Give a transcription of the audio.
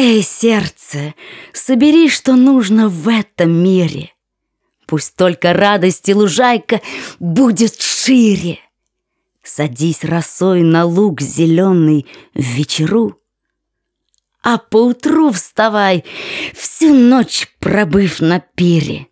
Эй, сердце, собери, что нужно в этом мире. Пусть только радость и лужайка будет шире. Садись росой на луг зеленый в вечеру, А поутру вставай, всю ночь пробыв на пире.